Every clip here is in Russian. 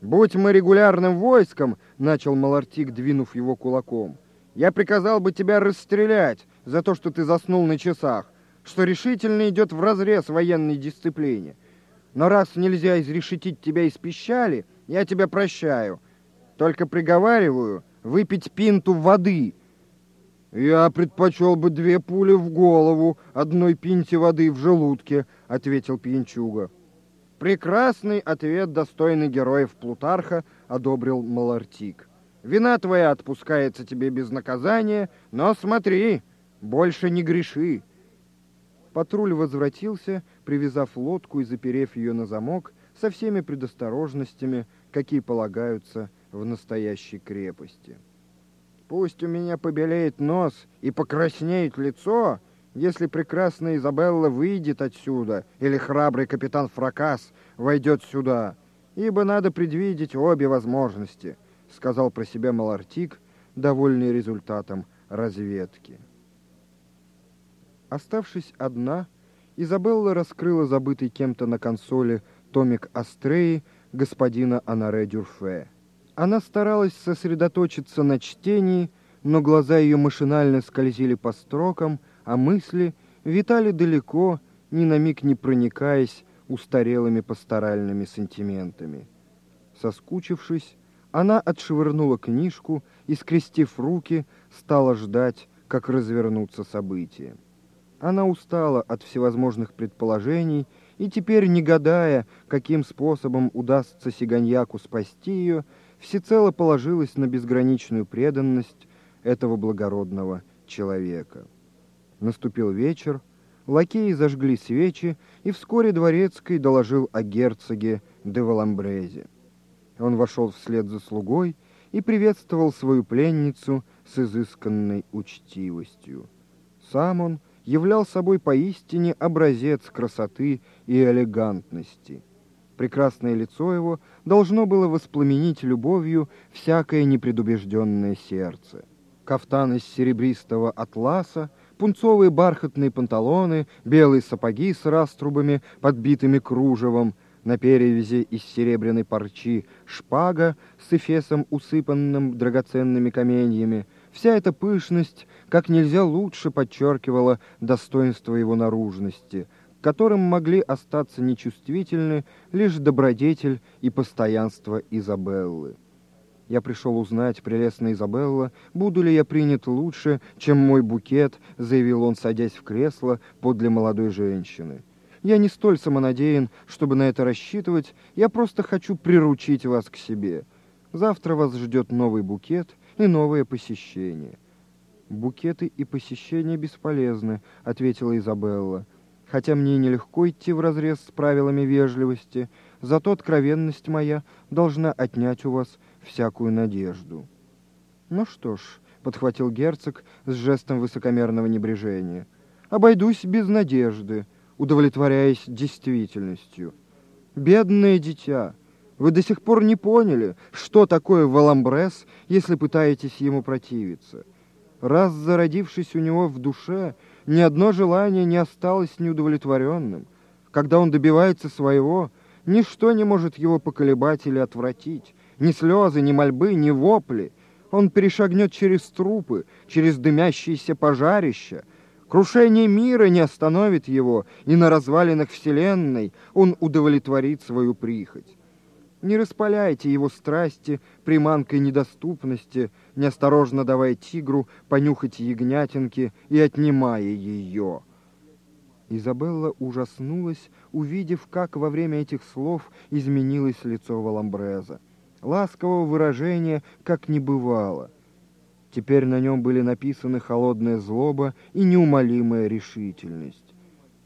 «Будь мы регулярным войском», — начал Малартик, двинув его кулаком, «я приказал бы тебя расстрелять за то, что ты заснул на часах, что решительно идет вразрез военной дисциплине. Но раз нельзя изрешетить тебя из пищали, я тебя прощаю. Только приговариваю выпить пинту воды». «Я предпочел бы две пули в голову, одной пинте воды в желудке», — ответил пьянчуга. Прекрасный ответ, достойный героев Плутарха, одобрил Малартик. Вина твоя отпускается тебе без наказания, но смотри, больше не греши. Патруль возвратился, привязав лодку и заперев ее на замок со всеми предосторожностями, какие полагаются в настоящей крепости. Пусть у меня побелеет нос и покраснеет лицо, если прекрасная Изабелла выйдет отсюда, или храбрый капитан Фракас войдет сюда, ибо надо предвидеть обе возможности, сказал про себя Малартик, довольный результатом разведки. Оставшись одна, Изабелла раскрыла забытый кем-то на консоли томик Астреи господина Анаре Дюрфе. Она старалась сосредоточиться на чтении, но глаза ее машинально скользили по строкам, а мысли витали далеко, ни на миг не проникаясь устарелыми пасторальными сантиментами. Соскучившись, она отшвырнула книжку и, скрестив руки, стала ждать, как развернутся события. Она устала от всевозможных предположений и теперь, не гадая, каким способом удастся Сиганьяку спасти ее, всецело положилась на безграничную преданность этого благородного человека. Наступил вечер, лакеи зажгли свечи, и вскоре Дворецкий доложил о герцоге де Валамбрезе. Он вошел вслед за слугой и приветствовал свою пленницу с изысканной учтивостью. Сам он являл собой поистине образец красоты и элегантности. Прекрасное лицо его должно было воспламенить любовью всякое непредубежденное сердце. Кафтан из серебристого атласа пунцовые бархатные панталоны, белые сапоги с раструбами, подбитыми кружевом, на перевязи из серебряной парчи шпага с эфесом, усыпанным драгоценными каменьями. Вся эта пышность как нельзя лучше подчеркивала достоинство его наружности, которым могли остаться нечувствительны лишь добродетель и постоянство Изабеллы. Я пришел узнать, прелестная Изабелла, буду ли я принят лучше, чем мой букет, заявил он, садясь в кресло подле молодой женщины. Я не столь самонадеян, чтобы на это рассчитывать, я просто хочу приручить вас к себе. Завтра вас ждет новый букет и новое посещение. «Букеты и посещения бесполезны», — ответила Изабелла. «Хотя мне и нелегко идти вразрез с правилами вежливости, зато откровенность моя должна отнять у вас всякую надежду. Ну что ж, подхватил герцог с жестом высокомерного небрежения, обойдусь без надежды, удовлетворяясь действительностью. Бедное дитя, вы до сих пор не поняли, что такое Валамбрес, если пытаетесь ему противиться. Раз зародившись у него в душе, ни одно желание не осталось неудовлетворенным. Когда он добивается своего, ничто не может его поколебать или отвратить. Ни слезы, ни мольбы, ни вопли. Он перешагнет через трупы, через дымящиеся пожарища. Крушение мира не остановит его, и на развалинах Вселенной он удовлетворит свою прихоть. Не распаляйте его страсти приманкой недоступности, неосторожно давая тигру понюхать ягнятинки и отнимая ее. Изабелла ужаснулась, увидев, как во время этих слов изменилось лицо Валамбреза ласкового выражения как не бывало. Теперь на нем были написаны холодная злоба и неумолимая решительность.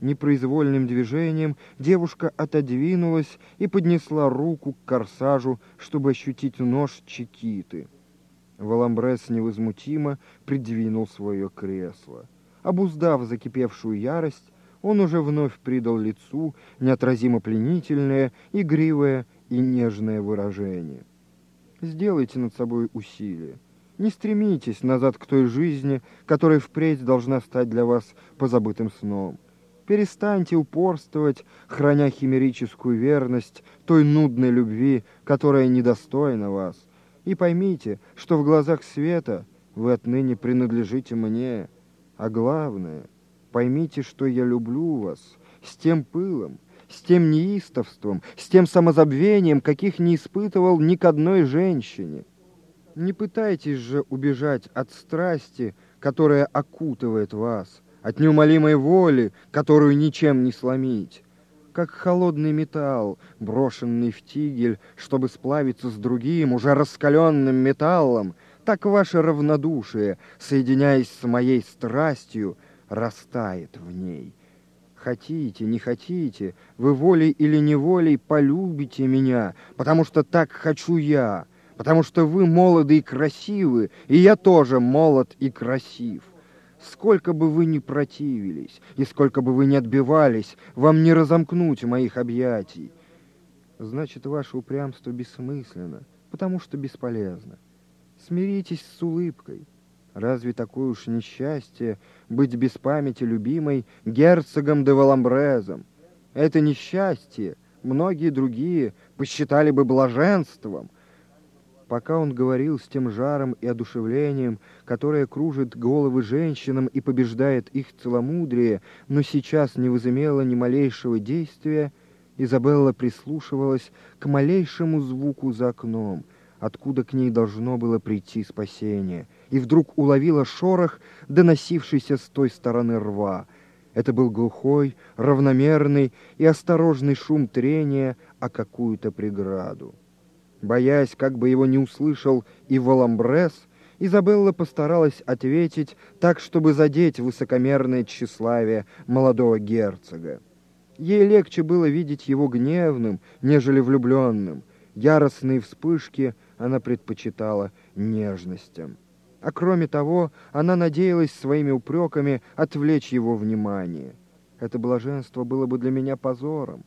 Непроизвольным движением девушка отодвинулась и поднесла руку к корсажу, чтобы ощутить нож Чекиты. Валамбрес невозмутимо придвинул свое кресло. Обуздав закипевшую ярость, он уже вновь придал лицу неотразимо пленительное, игривое и нежное выражение. Сделайте над собой усилие. Не стремитесь назад к той жизни, которая впредь должна стать для вас позабытым сном. Перестаньте упорствовать, храня химерическую верность той нудной любви, которая недостойна вас. И поймите, что в глазах света вы отныне принадлежите мне. А главное, поймите, что я люблю вас с тем пылом, с тем неистовством, с тем самозабвением, каких не испытывал ни к одной женщине. Не пытайтесь же убежать от страсти, которая окутывает вас, от неумолимой воли, которую ничем не сломить. Как холодный металл, брошенный в тигель, чтобы сплавиться с другим, уже раскаленным металлом, так ваше равнодушие, соединяясь с моей страстью, растает в ней. Хотите, не хотите, вы волей или неволей полюбите меня, потому что так хочу я, потому что вы молоды и красивы, и я тоже молод и красив. Сколько бы вы ни противились, и сколько бы вы ни отбивались, вам не разомкнуть моих объятий. Значит, ваше упрямство бессмысленно, потому что бесполезно. Смиритесь с улыбкой. Разве такое уж несчастье быть без памяти любимой герцогом де Валамбрезом? Это несчастье многие другие посчитали бы блаженством. Пока он говорил с тем жаром и одушевлением, которое кружит головы женщинам и побеждает их целомудрие, но сейчас не возымело ни малейшего действия, Изабелла прислушивалась к малейшему звуку за окном, откуда к ней должно было прийти спасение — и вдруг уловила шорох, доносившийся с той стороны рва. Это был глухой, равномерный и осторожный шум трения о какую-то преграду. Боясь, как бы его не услышал и Валамбрес, Изабелла постаралась ответить так, чтобы задеть высокомерное тщеславие молодого герцога. Ей легче было видеть его гневным, нежели влюбленным. Яростные вспышки она предпочитала нежностям а кроме того, она надеялась своими упреками отвлечь его внимание. Это блаженство было бы для меня позором.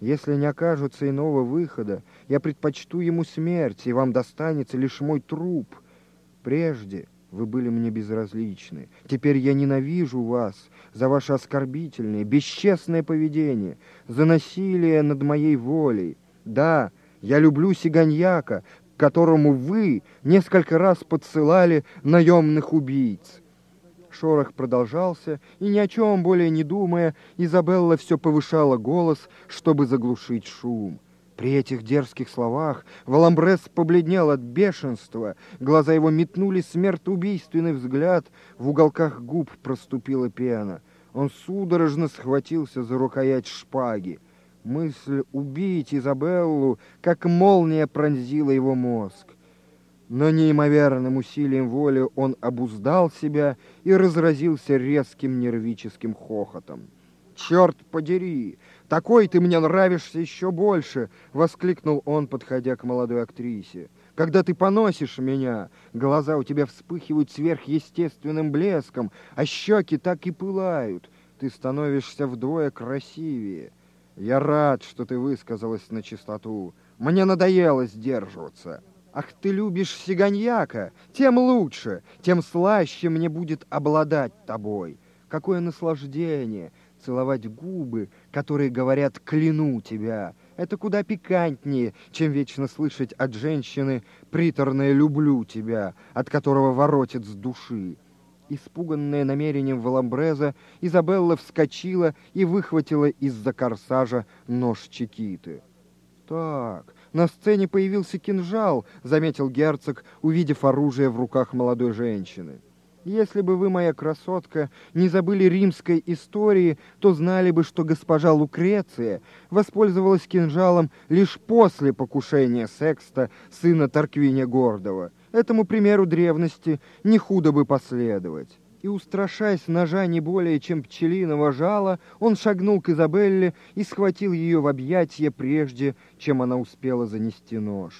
Если не окажется иного выхода, я предпочту ему смерть, и вам достанется лишь мой труп. Прежде вы были мне безразличны. Теперь я ненавижу вас за ваше оскорбительное, бесчестное поведение, за насилие над моей волей. Да, я люблю сиганьяка, которому вы несколько раз подсылали наемных убийц. Шорох продолжался, и ни о чем более не думая, Изабелла все повышала голос, чтобы заглушить шум. При этих дерзких словах Валамбрес побледнел от бешенства, глаза его метнули смертоубийственный взгляд, в уголках губ проступила пена. Он судорожно схватился за рукоять шпаги. Мысль убить Изабеллу, как молния пронзила его мозг. Но неимоверным усилием воли он обуздал себя и разразился резким нервическим хохотом. «Черт подери! Такой ты мне нравишься еще больше!» — воскликнул он, подходя к молодой актрисе. «Когда ты поносишь меня, глаза у тебя вспыхивают сверхъестественным блеском, а щеки так и пылают. Ты становишься вдвое красивее». Я рад, что ты высказалась на чистоту. Мне надоело сдерживаться. Ах, ты любишь сиганьяка, тем лучше, тем слаще мне будет обладать тобой. Какое наслаждение целовать губы, которые говорят «кляну тебя». Это куда пикантнее, чем вечно слышать от женщины приторное «люблю тебя», от которого воротит с души. Испуганная намерением Валамбреза, Изабелла вскочила и выхватила из-за корсажа нож Чекиты. «Так, на сцене появился кинжал», — заметил герцог, увидев оружие в руках молодой женщины. «Если бы вы, моя красотка, не забыли римской истории, то знали бы, что госпожа Лукреция воспользовалась кинжалом лишь после покушения Секста, сына Тарквиния Гордого». Этому примеру древности не худо бы последовать. И, устрашаясь ножа не более, чем пчелиного жала, он шагнул к Изабелле и схватил ее в объятия прежде, чем она успела занести нож.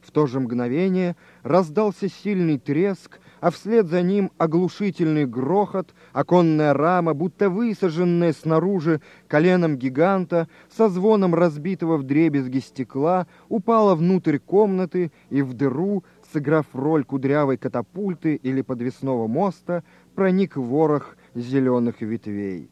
В то же мгновение раздался сильный треск, а вслед за ним оглушительный грохот, оконная рама, будто высаженная снаружи коленом гиганта, со звоном разбитого вдребезги стекла, упала внутрь комнаты и в дыру, сыграв роль кудрявой катапульты или подвесного моста, проник ворох зеленых ветвей.